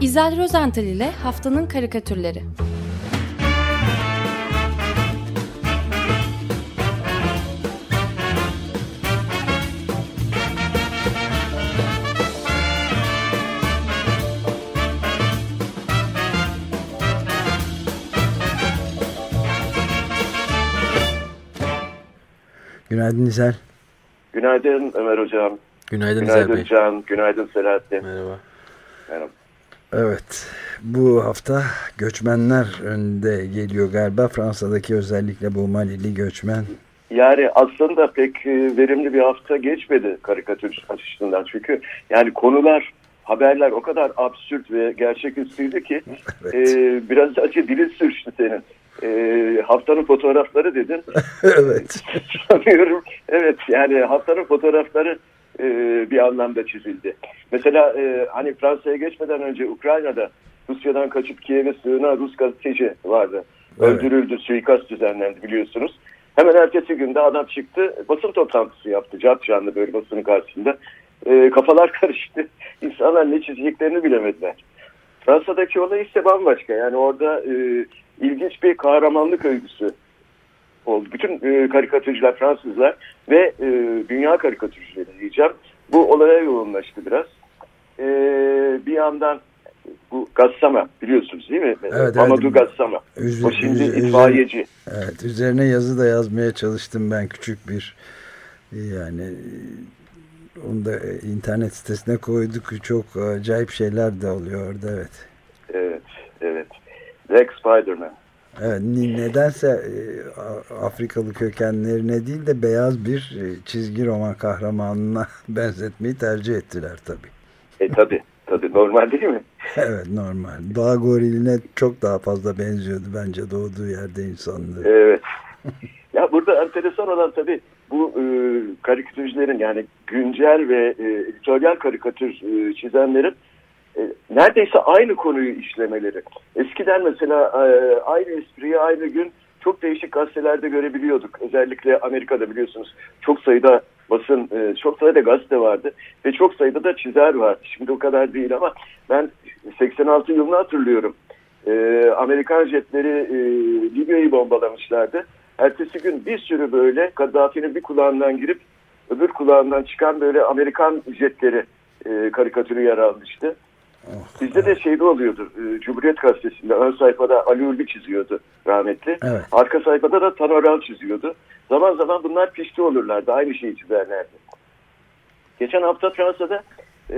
İzel Rozental ile Haftanın Karikatürleri Günaydın İzel. Günaydın Ömer Hocam. Günaydın, günaydın Bey. Can. Günaydın Selahattin. Merhaba. Merhaba. Evet. Bu hafta göçmenler önde geliyor galiba. Fransa'daki özellikle bu Malili göçmen. Yani aslında pek e, verimli bir hafta geçmedi karikatür açısından. Çünkü yani konular, haberler o kadar absürt ve gerçeküstüydü ki Evet. e, biraz acı dilin sürçtü senin. E, haftanın fotoğrafları dedin. evet. Sanıyorum evet yani haftanın fotoğrafları e, bir anlamda çizildi. Mesela e, hani Fransa'ya geçmeden önce Ukrayna'da Rusya'dan kaçıp Kiev'e sığınan Rus gazeteci vardı. Evet. Öldürüldü, suikast düzenlendi biliyorsunuz. Hemen ertesi günde adam çıktı, basın toplantısı yaptı. Cat canlı böyle basının karşısında. E, kafalar karıştı. İnsanlar ne çizeceklerini bilemediler. Fransa'daki olay ise bambaşka. Yani orada e, ilginç bir kahramanlık öyküsü oldu. Bütün e, karikatürcüler Fransızlar ve e, dünya karikatürcüleri diyeceğim. Bu olaya yoğunlaştı biraz. E, bir yandan bu Gassama biliyorsunuz değil mi? evet. Mamadou Gassama. Üz- O şimdi üz- itfaiyeci. Evet. Üzerine yazı da yazmaya çalıştım ben küçük bir yani onu da internet sitesine koyduk. Çok acayip şeyler de oluyor orada evet. Evet, evet. Black Spiderman. Evet, nedense e, Afrikalı kökenlerine değil de beyaz bir e, çizgi roman kahramanına benzetmeyi tercih ettiler tabii. E tabi, tabi normal değil mi? Evet normal. Dağ goriline çok daha fazla benziyordu bence doğduğu yerde insanlığı. Evet. ya burada enteresan olan tabii bu e, karikatürcülerin yani güncel ve e, editoryal karikatür e, çizenlerin neredeyse aynı konuyu işlemeleri. Eskiden mesela e, aynı espriyi aynı gün çok değişik gazetelerde görebiliyorduk. Özellikle Amerika'da biliyorsunuz çok sayıda basın, e, çok sayıda gazete vardı ve çok sayıda da çizer vardı. Şimdi o kadar değil ama ben 86 yılını hatırlıyorum. E, Amerikan jetleri e, Libya'yı bombalamışlardı. Ertesi gün bir sürü böyle Kaddafi'nin bir kulağından girip öbür kulağından çıkan böyle Amerikan jetleri e, karikatürü yer almıştı. Oh, Bizde de şeyde oluyordu. e, Cumhuriyet Gazetesi'nde ön sayfada Ali Ulvi çiziyordu rahmetli. Evet. Arka sayfada da Tanoral çiziyordu. Zaman zaman bunlar pişti olurlardı. Aynı şeyi çizerlerdi. Geçen hafta Fransa'da e,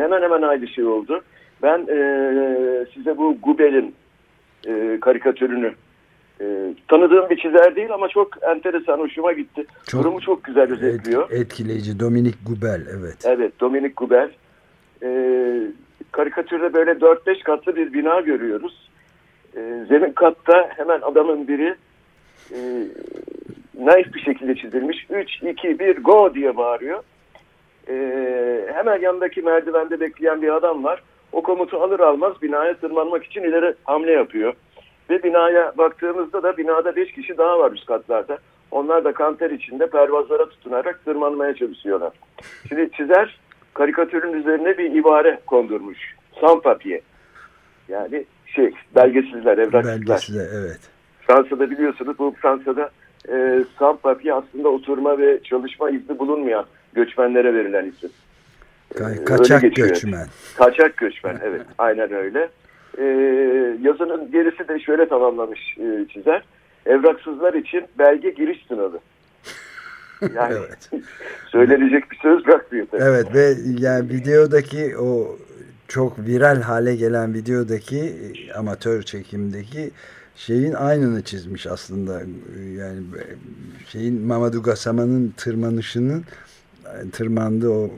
hemen hemen aynı şey oldu. Ben e, size bu Gubel'in e, karikatürünü e, tanıdığım bir çizer değil ama çok enteresan, hoşuma gitti. Çok Durumu çok güzel özetliyor. Et- etkileyici. Dominik Gubel evet. Evet, Dominik Gubel. Ee, karikatürde böyle 4-5 katlı bir bina görüyoruz. Ee, zemin katta hemen adamın biri e, naif bir şekilde çizilmiş. 3, 2, 1, go diye bağırıyor. Ee, hemen yanındaki merdivende bekleyen bir adam var. O komutu alır almaz binaya tırmanmak için ileri hamle yapıyor. Ve binaya baktığımızda da binada 5 kişi daha var üst katlarda. Onlar da kanter içinde pervazlara tutunarak tırmanmaya çalışıyorlar. Şimdi çizer karikatürün üzerine bir ibare kondurmuş. Sans papier. Yani şey belgesizler, evraksızlar. Belgesi de evet. Fransa'da biliyorsunuz bu Fransa'da e, sans papier aslında oturma ve çalışma izni bulunmayan göçmenlere verilen isim. Ka- kaçak öyle göçmen. Kaçak göçmen evet aynen öyle. Ee, yazının gerisi de şöyle tamamlamış e, çizer. Evraksızlar için belge giriş sınavı. Yani Evet. söylenecek bir söz bırakmıyor. tabii. Evet ve yani videodaki o çok viral hale gelen videodaki e, amatör çekimdeki şeyin aynını çizmiş aslında. Yani şeyin Mamadou Gassama'nın tırmanışının e, tırmandığı o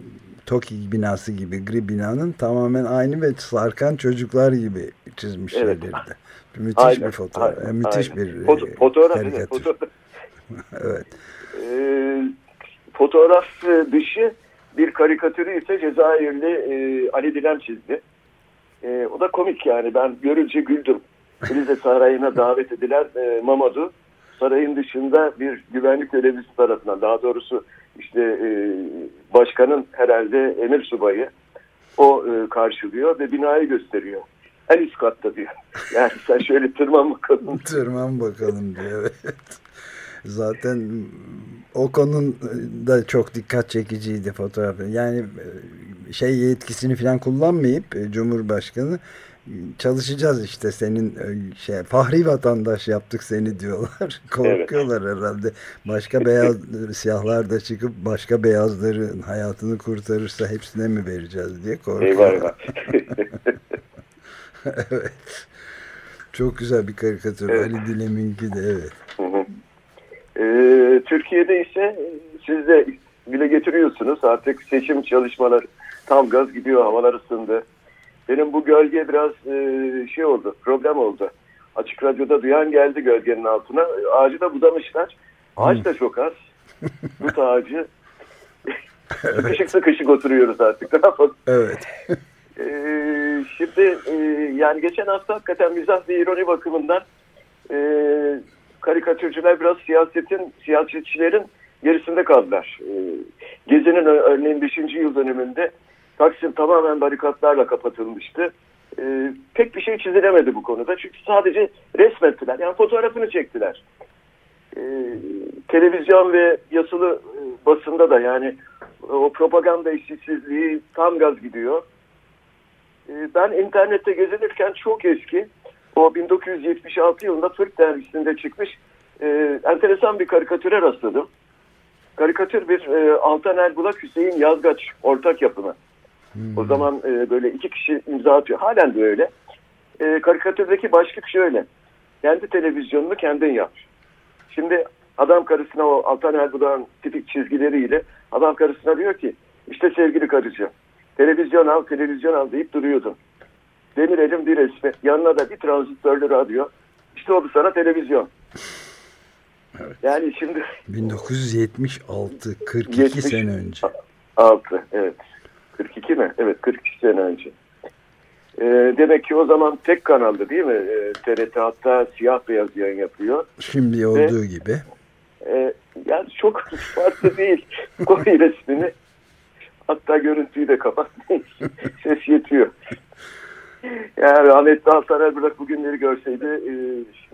TOKİ binası gibi gri binanın tamamen aynı ve sarkan çocuklar gibi çizmiş Evet. şeyleri de. Müthiş Aynen, bir fotoğraf. aynen, müthiş aynen. bir e, Foto- fotoğraf, evet, fotoğraf. evet. Ee, fotoğraf dışı bir karikatürü ise Cezayirli e, Ali Dilem çizdi. E, o da komik yani ben görünce güldüm. Elize Sarayı'na davet edilen e, Mamadou sarayın dışında bir güvenlik görevlisi tarafından daha doğrusu işte e, başkanın herhalde emir subayı o e, karşılıyor ve binayı gösteriyor. En üst katta diyor. Yani sen şöyle tırman bakalım. tırman bakalım diyor. Evet. Zaten o konun da çok dikkat çekiciydi fotoğrafı. Yani şey yetkisini falan kullanmayıp Cumhurbaşkanı çalışacağız işte senin şey fahri vatandaş yaptık seni diyorlar. Korkuyorlar evet. herhalde. Başka beyaz siyahlar da çıkıp başka beyazların hayatını kurtarırsa hepsine mi vereceğiz diye korkuyorlar. Eyvah evet. Çok güzel bir karikatür. Evet. Ali Dilem'inki de evet. Türkiye'de ise siz de bile getiriyorsunuz. Artık seçim çalışmaları tam gaz gidiyor. Havalar ısındı. Benim bu gölge biraz e, şey oldu, problem oldu. Açık radyoda duyan geldi gölgenin altına. Ağacı da budamışlar. Ağaç da çok az. Dut ağacı. evet. sıkışık sıkışık oturuyoruz artık. Evet. Ee, şimdi e, yani geçen hafta hakikaten mizah ve ironi bakımından e, karikatürcüler biraz siyasetin, siyasetçilerin gerisinde kaldılar. E, Gezi'nin örneğin 5. yıl dönümünde Taksim tamamen barikatlarla kapatılmıştı. E, pek bir şey çizilemedi bu konuda. Çünkü sadece resmettiler. Yani fotoğrafını çektiler. E, televizyon ve yazılı e, basında da yani o propaganda eşitsizliği tam gaz gidiyor. Ben internette gezinirken çok eski o 1976 yılında Türk dergisinde çıkmış e, enteresan bir karikatüre rastladım. Karikatür bir e, Altan Erbulak Hüseyin Yazgaç ortak yapımı. Hmm. O zaman e, böyle iki kişi imza atıyor. Halen de öyle. E, karikatürdeki başlık şöyle. Kendi televizyonunu kendin yap. Şimdi adam karısına o Altan Erbulak'ın tipik çizgileriyle adam karısına diyor ki işte sevgili karıcığım televizyon al televizyon al deyip duruyordun. Demir elim bir resmi yanına da bir transistörlü radyo işte oldu sana televizyon. Evet. Yani şimdi 1976 42 70, sene önce. 6 evet. 42 mi? Evet 42 sene önce. E, demek ki o zaman tek kanaldı değil mi? E, ee, TRT hatta siyah beyaz yayın yapıyor. Şimdi olduğu Ve, gibi. E, yani çok farklı değil. Koy resmini. Hatta görüntüyü de kapat. Ses yetiyor. Yani rahmetli Hasan Erbülak bugünleri görseydi e,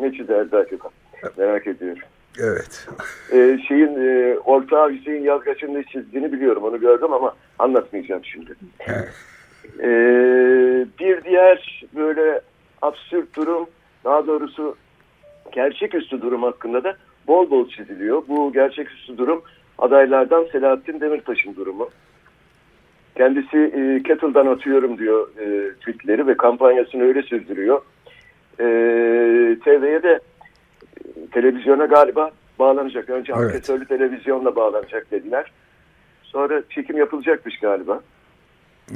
ne çizerdi acaba? Merak ediyorum. Evet. Ee, şeyin e, ortağı Hüseyin Yazgaç'ın ne çizdiğini biliyorum. Onu gördüm ama anlatmayacağım şimdi. ee, bir diğer böyle absürt durum daha doğrusu gerçeküstü durum hakkında da bol bol çiziliyor. Bu gerçeküstü durum adaylardan Selahattin Demirtaş'ın durumu. Kendisi e, Kettle'dan atıyorum diyor e, tweetleri ve kampanyasını öyle sürdürüyor. E, TV'ye de televizyona galiba bağlanacak. Önce evet. ankesörlü televizyonla bağlanacak dediler. Sonra çekim yapılacakmış galiba.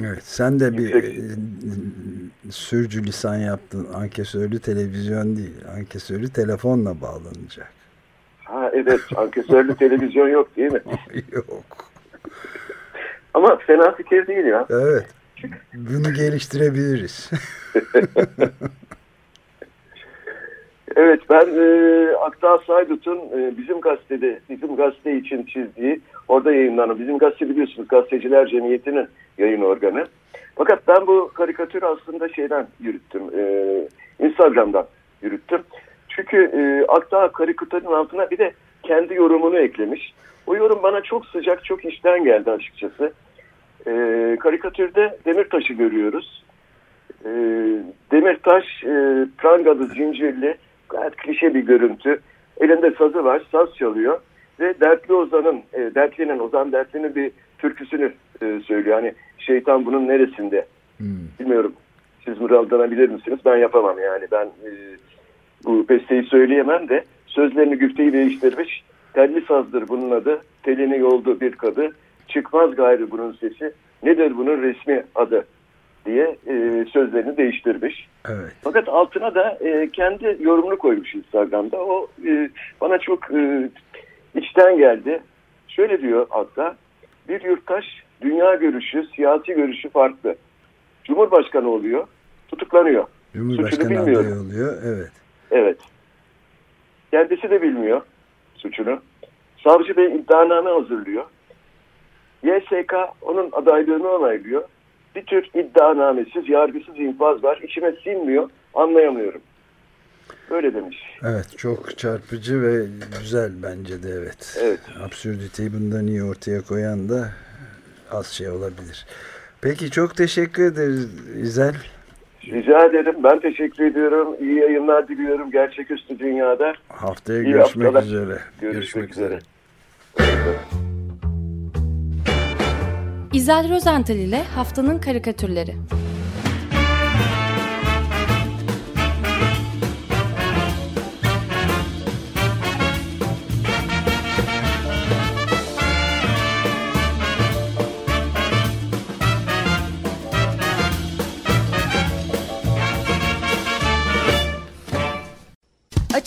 Evet sen de bir Yüksek... E, sürcü lisan yaptın. Ankesörlü televizyon değil. Ankesörlü telefonla bağlanacak. Ha evet ankesörlü televizyon yok değil mi? yok. Ama fena fikir değil ya. Evet. Bunu geliştirebiliriz. Evet ben e, Aktağ Saydut'un e, bizim gazetede, bizim gazete için çizdiği, orada yayınlanan, bizim gazete biliyorsunuz Gazeteciler Cemiyeti'nin yayın organı. Fakat ben bu karikatürü aslında şeyden yürüttüm, e, Instagram'dan yürüttüm. Çünkü e, Aktağ karikatürün altına bir de kendi yorumunu eklemiş. O yorum bana çok sıcak, çok işten geldi açıkçası. E, karikatürde Demirtaş'ı görüyoruz. E, Demirtaş e, prangalı, zincirli, gayet klişe bir görüntü. Elinde sazı var, saz çalıyor ve Dertli Ozan'ın, e, Dertli'nin, Ozan Dertli'nin bir türküsünü e, söylüyor. Hani şeytan bunun neresinde? Hmm. Bilmiyorum. Siz mırıldanabilir misiniz? Ben yapamam yani. Ben e, bu besteyi söyleyemem de sözlerini güfteyi değiştirmiş. Telli sazdır bunun adı. Telini yoldu bir kadı. Çıkmaz gayrı bunun sesi. Nedir bunun resmi adı? diye e, sözlerini değiştirmiş. Evet. Fakat altına da e, kendi yorumunu koymuş Instagram'da. O e, bana çok e, içten geldi. Şöyle diyor hatta bir yurttaş dünya görüşü, siyasi görüşü farklı. Cumhurbaşkanı oluyor, tutuklanıyor. Cumhurbaşkanı Suçunu bilmiyor. oluyor, evet. Evet. Kendisi de bilmiyor suçunu. Savcı Bey iddianame hazırlıyor. YSK onun adaylığını onaylıyor. bir tür iddianamesiz, yargısız infaz var. İçime sinmiyor, anlayamıyorum. Öyle demiş. Evet çok çarpıcı ve güzel bence de evet. Evet. Absürditeyi bundan iyi ortaya koyan da az şey olabilir. Peki çok teşekkür ederiz İzel. Rica ederim. Ben teşekkür ediyorum. İyi yayınlar diliyorum gerçeküstü dünyada. Haftaya İyi görüşmek haftalar. üzere. Görüşmek, Görüşmek üzere. üzere. İzel Rozental ile Haftanın Karikatürleri